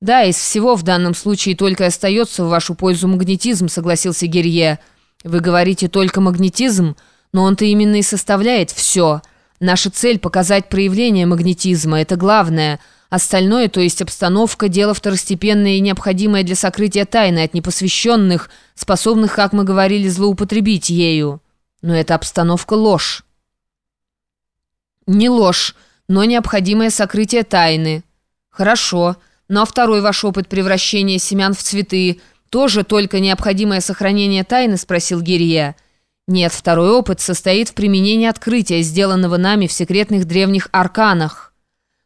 «Да, из всего в данном случае только остается в вашу пользу магнетизм», — согласился Герье. «Вы говорите только магнетизм, но он-то именно и составляет все. Наша цель — показать проявление магнетизма, это главное. Остальное, то есть обстановка, дело второстепенное и необходимое для сокрытия тайны от непосвященных, способных, как мы говорили, злоупотребить ею. Но эта обстановка — ложь». «Не ложь, но необходимое сокрытие тайны». «Хорошо». Ну а второй ваш опыт превращения семян в цветы тоже только необходимое сохранение тайны?» – спросил Гирья. «Нет, второй опыт состоит в применении открытия, сделанного нами в секретных древних арканах.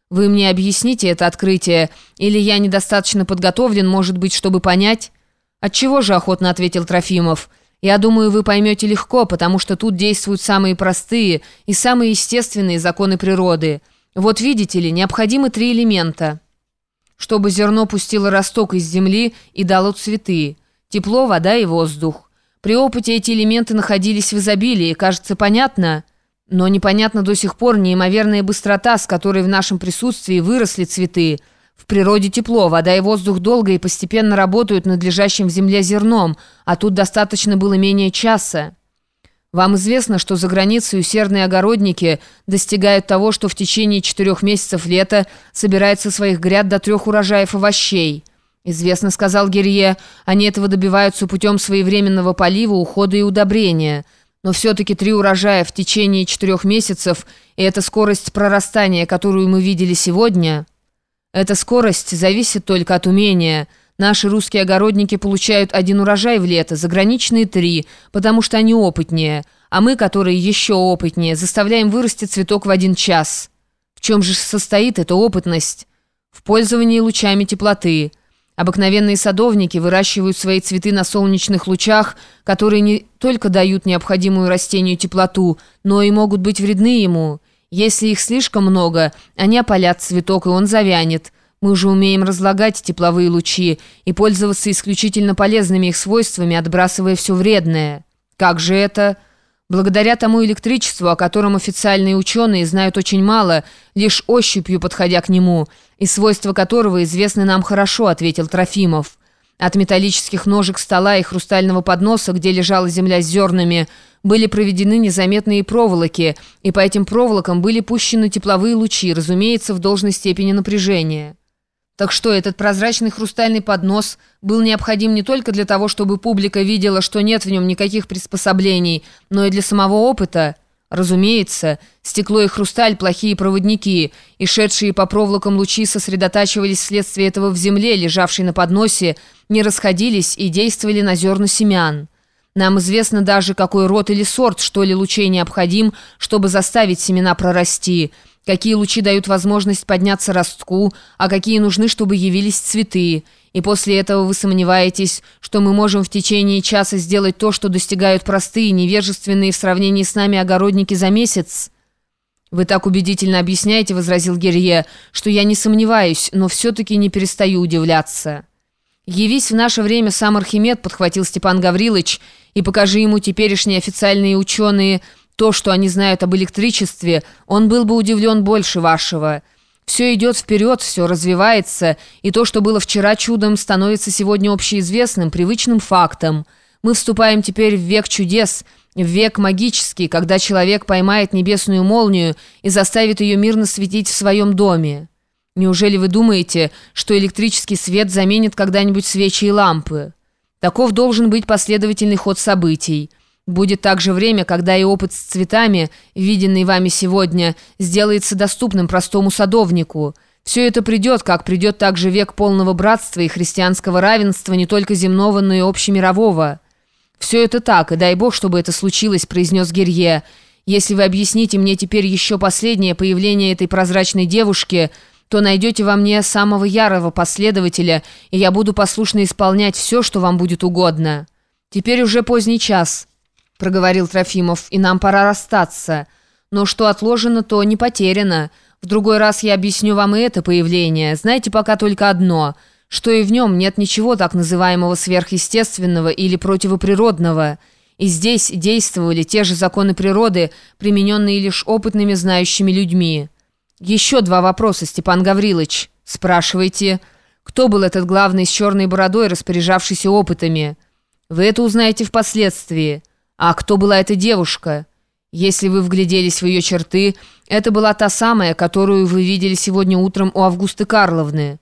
Вы мне объясните это открытие, или я недостаточно подготовлен, может быть, чтобы понять?» «Отчего же?» – охотно ответил Трофимов. «Я думаю, вы поймете легко, потому что тут действуют самые простые и самые естественные законы природы. Вот видите ли, необходимы три элемента» чтобы зерно пустило росток из земли и дало цветы. Тепло, вода и воздух. При опыте эти элементы находились в изобилии, кажется, понятно? Но непонятно до сих пор неимоверная быстрота, с которой в нашем присутствии выросли цветы. В природе тепло, вода и воздух долго и постепенно работают над лежащим в земле зерном, а тут достаточно было менее часа. Вам известно, что за границей усердные огородники достигают того, что в течение четырех месяцев лета собирают со своих гряд до трех урожаев овощей. Известно, сказал Герье, они этого добиваются путем своевременного полива, ухода и удобрения. Но все-таки три урожая в течение четырех месяцев, и эта скорость прорастания, которую мы видели сегодня, эта скорость зависит только от умения – Наши русские огородники получают один урожай в лето, заграничные три, потому что они опытнее, а мы, которые еще опытнее, заставляем вырасти цветок в один час. В чем же состоит эта опытность? В пользовании лучами теплоты. Обыкновенные садовники выращивают свои цветы на солнечных лучах, которые не только дают необходимую растению теплоту, но и могут быть вредны ему. Если их слишком много, они опалят цветок, и он завянет. Мы уже умеем разлагать тепловые лучи и пользоваться исключительно полезными их свойствами, отбрасывая все вредное. Как же это? Благодаря тому электричеству, о котором официальные ученые знают очень мало, лишь ощупью подходя к нему, и свойства которого известны нам хорошо, ответил Трофимов. От металлических ножек стола и хрустального подноса, где лежала земля с зернами, были проведены незаметные проволоки, и по этим проволокам были пущены тепловые лучи, разумеется, в должной степени напряжения. Так что этот прозрачный хрустальный поднос был необходим не только для того, чтобы публика видела, что нет в нем никаких приспособлений, но и для самого опыта. Разумеется, стекло и хрусталь – плохие проводники, и шедшие по проволокам лучи сосредотачивались вследствие этого в земле, лежавшей на подносе, не расходились и действовали на зерна семян. Нам известно даже, какой род или сорт, что ли, лучей необходим, чтобы заставить семена прорасти – какие лучи дают возможность подняться ростку, а какие нужны, чтобы явились цветы. И после этого вы сомневаетесь, что мы можем в течение часа сделать то, что достигают простые, невежественные в сравнении с нами огородники за месяц?» «Вы так убедительно объясняете, — возразил Герье, — что я не сомневаюсь, но все-таки не перестаю удивляться». «Явись в наше время сам Архимед», — подхватил Степан Гаврилович, «и покажи ему теперешние официальные ученые — то, что они знают об электричестве, он был бы удивлен больше вашего. Все идет вперед, все развивается, и то, что было вчера чудом, становится сегодня общеизвестным, привычным фактом. Мы вступаем теперь в век чудес, в век магический, когда человек поймает небесную молнию и заставит ее мирно светить в своем доме. Неужели вы думаете, что электрический свет заменит когда-нибудь свечи и лампы? Таков должен быть последовательный ход событий. Будет также время, когда и опыт с цветами, виденный вами сегодня, сделается доступным простому садовнику. Все это придет, как придет также век полного братства и христианского равенства не только земного, но и общемирового. «Все это так, и дай бог, чтобы это случилось», — произнес Герье. «Если вы объясните мне теперь еще последнее появление этой прозрачной девушки», то найдете во мне самого ярого последователя, и я буду послушно исполнять все, что вам будет угодно. Теперь уже поздний час». — проговорил Трофимов, — «и нам пора расстаться. Но что отложено, то не потеряно. В другой раз я объясню вам и это появление. Знаете пока только одно, что и в нем нет ничего так называемого сверхъестественного или противоприродного. И здесь действовали те же законы природы, примененные лишь опытными знающими людьми. Еще два вопроса, Степан Гаврилович. Спрашивайте». Кто был этот главный с черной бородой, распоряжавшийся опытами? Вы это узнаете впоследствии. А кто была эта девушка? Если вы вгляделись в ее черты, это была та самая, которую вы видели сегодня утром у Августы Карловны».